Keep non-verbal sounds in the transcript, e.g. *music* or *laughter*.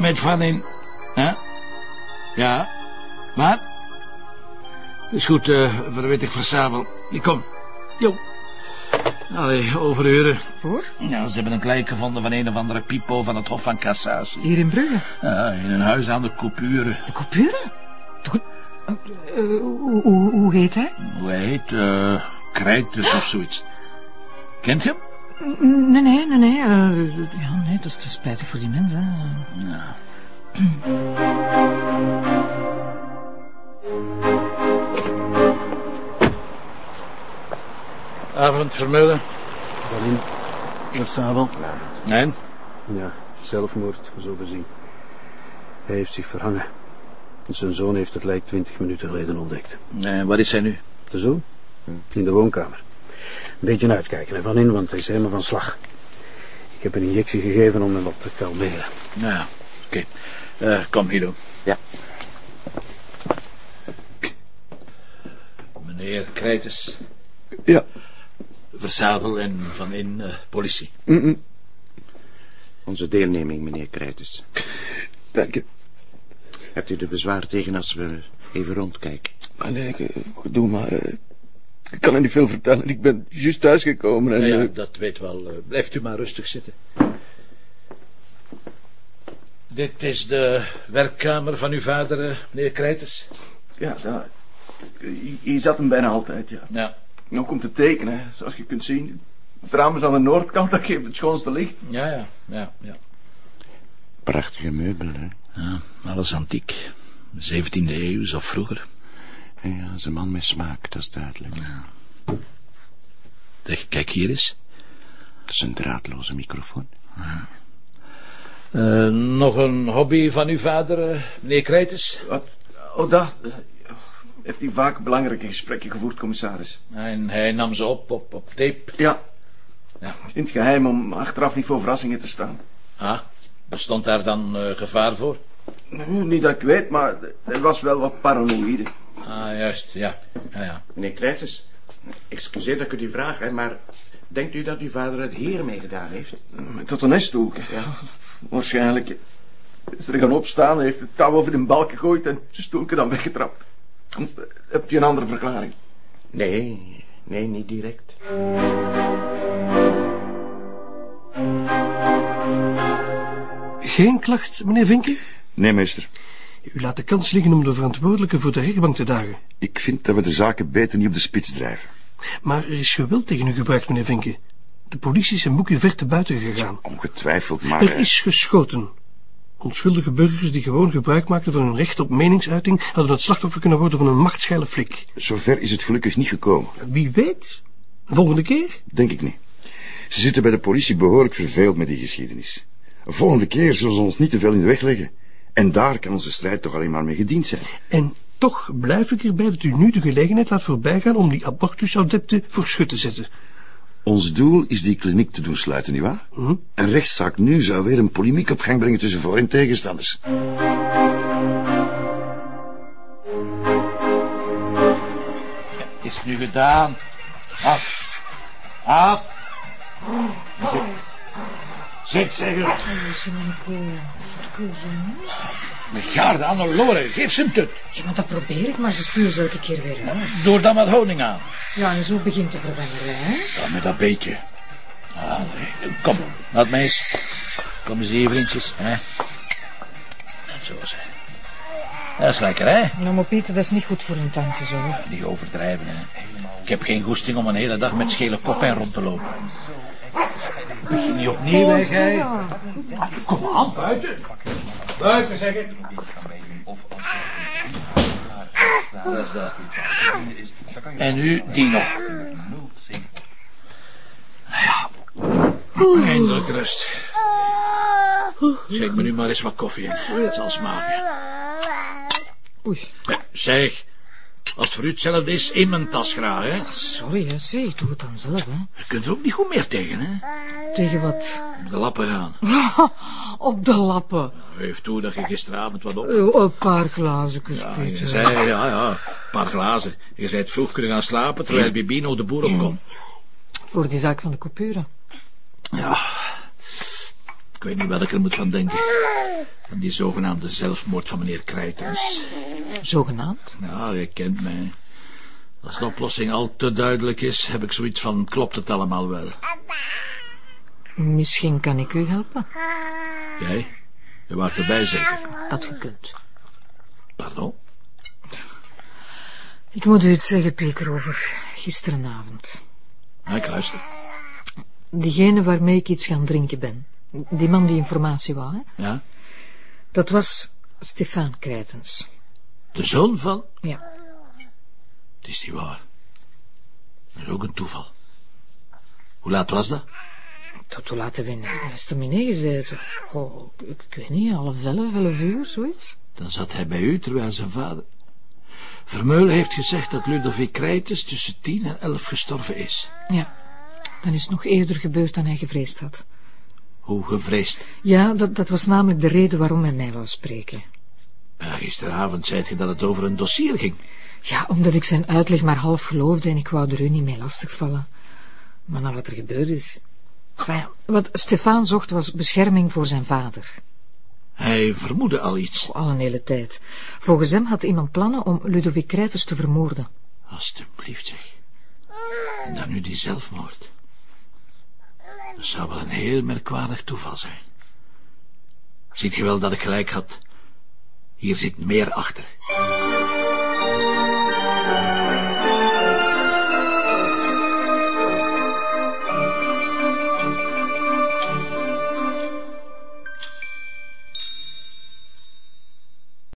met Van in. Hè? Ja. Wat? Is goed, eh verwit ik verzamel. Ik kom. Jo. Allee, overuren. Voor? Ja, ze hebben een lijk gevonden van een of andere pipo van het Hof van Cassatie. Hier in Brugge. Ja, in een huis aan de coupure. De coupure? Eh, eh, hoe, hoe, hoe heet hij? Hoe hij heet? eh Krijtus of zoiets. Kent je hem? Nee, nee, nee, nee. eh, ja, nee, dat is, is spijtig voor die mensen. Ja. Avond, Vermeulen. Waarin? Versabel? Nee? Ja, zelfmoord, zo te zien. Hij heeft zich verhangen. Zijn zoon heeft het lijk twintig minuten geleden ontdekt. Nee, waar is hij nu? De zoon? In de woonkamer. Een beetje uitkijken ervan in, want hij is helemaal van slag. Ik heb een injectie gegeven om hem wat te kalmeren. Ja, oké. Eh, kom, Guido. Ja. Meneer Krijtes, Ja. Verzadel en Van In, eh, politie. Onze deelneming, meneer Krijtes. Dank je. Hebt u er bezwaar tegen als we even rondkijken? Maar nee, ik, doe maar. eh, ik kan er niet veel vertellen. Ik ben juist thuisgekomen en... Ja, ja, eh, dat weet wel. Eh, blijft u maar rustig zitten. Dit is de werkkamer van uw vader, eh, meneer Krijtes. ja, daar. Hier- Hier zat hem bijna altijd, ja. Ja. En ook om te tekenen, zoals je kunt zien. Het raam is aan de noordkant, *laughs* dat geeft het schoonste licht. Ja, ja, ja, ja. Prachtige meubelen, hè? ja alles antiek. 17e eeuw of vroeger. Ja, dat is een man met smaak, dat is duidelijk. Zeg, kijk hier eens. Dat is een draadloze microfoon. Eh, nog een hobby van uw vader, eh, meneer Krijtes? Wat? Oh, dat. Heeft hij vaak belangrijke gesprekken gevoerd, commissaris. En hij nam ze op, op, op tape. Ja. Ja. In het geheim om achteraf niet voor verrassingen te staan. Ah, bestond daar dan eh, gevaar voor? Nee, niet dat ik weet, maar hij was wel wat paranoïde. Ah, juist, ja. ja, ja. Meneer Krijtes, excuseer dat ik u die vraag, hè, maar... Denkt u dat uw vader het hier mee gedaan heeft? Tot een nesthoek. Ja. Waarschijnlijk. Is er gaan opstaan, heeft het touw over de balk gegooid en zijn stoelke dan weggetrapt. Hebt u een andere verklaring? Nee, nee, niet direct. Geen klacht, meneer Vinken? Nee, meester. U laat de kans liggen om de verantwoordelijke voor de rechtbank te dagen. Ik vind dat we de zaken beter niet op de spits drijven. Maar er is geweld tegen u gebruikt, meneer Vinken. De politie is een boekje ver te buiten gegaan. Ongetwijfeld, maar... Er eh, is geschoten. Onschuldige burgers die gewoon gebruik maakten van hun recht op meningsuiting... hadden het slachtoffer kunnen worden van een machtsgeile flik. Zover is het gelukkig niet gekomen. Wie weet? Volgende keer? Denk ik niet. Ze zitten bij de politie behoorlijk verveeld met die geschiedenis. Volgende keer zullen ze ons niet te veel in de weg leggen. En daar kan onze strijd toch alleen maar mee gediend zijn. En toch blijf ik erbij dat u nu de gelegenheid laat voorbijgaan... om die abortusadepten voor schut te zetten. Ons doel is die kliniek te doen sluiten, nietwaar? Een rechtszaak nu zou weer een polemiek op gang brengen tussen voor- en tegenstanders. Is nu gedaan. Af. Af. Zit. Zeg het. Met gaarde aan de loren. Geef ze hem tut. Ja, maar dat probeer ik, maar ze ze elke keer weer uit. Doe dan wat honing aan. Ja, en zo begint de verwengerij, hè? Ja, met dat beetje. Allee, kom, laat eens. Kom eens hier, vriendjes. Hè? Zo het. Dat is lekker, hè? Nou, maar Pieter, dat is niet goed voor een tandje, zo. hè. Niet overdrijven, hè. Ik heb geen goesting om een hele dag met schele koppen rond te lopen. Begin niet opnieuw, hè, gij? Ah, Kom aan, buiten. Buiten, zeg ik. Dat is dat. En nu die nog. Ja. Eindelijk rust. Schenk me nu maar eens wat koffie in. Het zal smaken. Oei, Ja, Zeg, als het voor u hetzelfde is, in mijn tas graag, hè. sorry, hè. Zie, ik doe het dan zelf, hè. Je kunt er ook niet goed meer tegen, hè. Tegen wat? Op de lappen gaan. *laughs* Op de lappen. Geef toe dat je gisteravond wat op... Oh, een paar glazen, Ja, je Pieter. zei, ja, ja, een paar glazen. Je zei het vroeg kunnen gaan slapen, terwijl Bibino de boer opkomt. Voor die zaak van de coupure. Ja. Ik weet niet wat ik er moet van denken. Van die zogenaamde zelfmoord van meneer Krijtens. Zogenaamd. Nou, je kent mij. Als de oplossing al te duidelijk is, heb ik zoiets van, klopt het allemaal wel? Misschien kan ik u helpen. Jij? Je waart erbij zeker? Dat je kunt. Pardon? Ik moet u iets zeggen, Peter, over gisterenavond. Ja, ik luister. Diegene waarmee ik iets gaan drinken ben. Die man die informatie wou, hè? Ja? Dat was Stefan Krijtens. De zoon van? Ja. Het is niet waar. Dat is ook een toeval. Hoe laat was dat? Tot hoe laat hebben we in Estaminet gezeten? Goh, ik, ik weet niet, half elf, elf uur, zoiets. Dan zat hij bij u, terwijl zijn vader... Vermeulen heeft gezegd dat Ludovic Krijtens tussen tien en elf gestorven is. Ja, dan is het nog eerder gebeurd dan hij gevreesd had. Hoe gevreesd. Ja, dat, dat was namelijk de reden waarom hij mij wou spreken. Ja, gisteravond zei je dat het over een dossier ging. Ja, omdat ik zijn uitleg maar half geloofde en ik wou er u niet mee lastigvallen. Maar na wat er gebeurd is... Enfin wat Stefan zocht was bescherming voor zijn vader. Hij vermoedde al iets. Al een hele tijd. Volgens hem had iemand plannen om Ludovic Krijters te vermoorden. Alsjeblieft zeg. En dan nu die zelfmoord. Dat zou wel een heel merkwaardig toeval zijn. Ziet je wel dat ik gelijk had? Hier zit meer achter.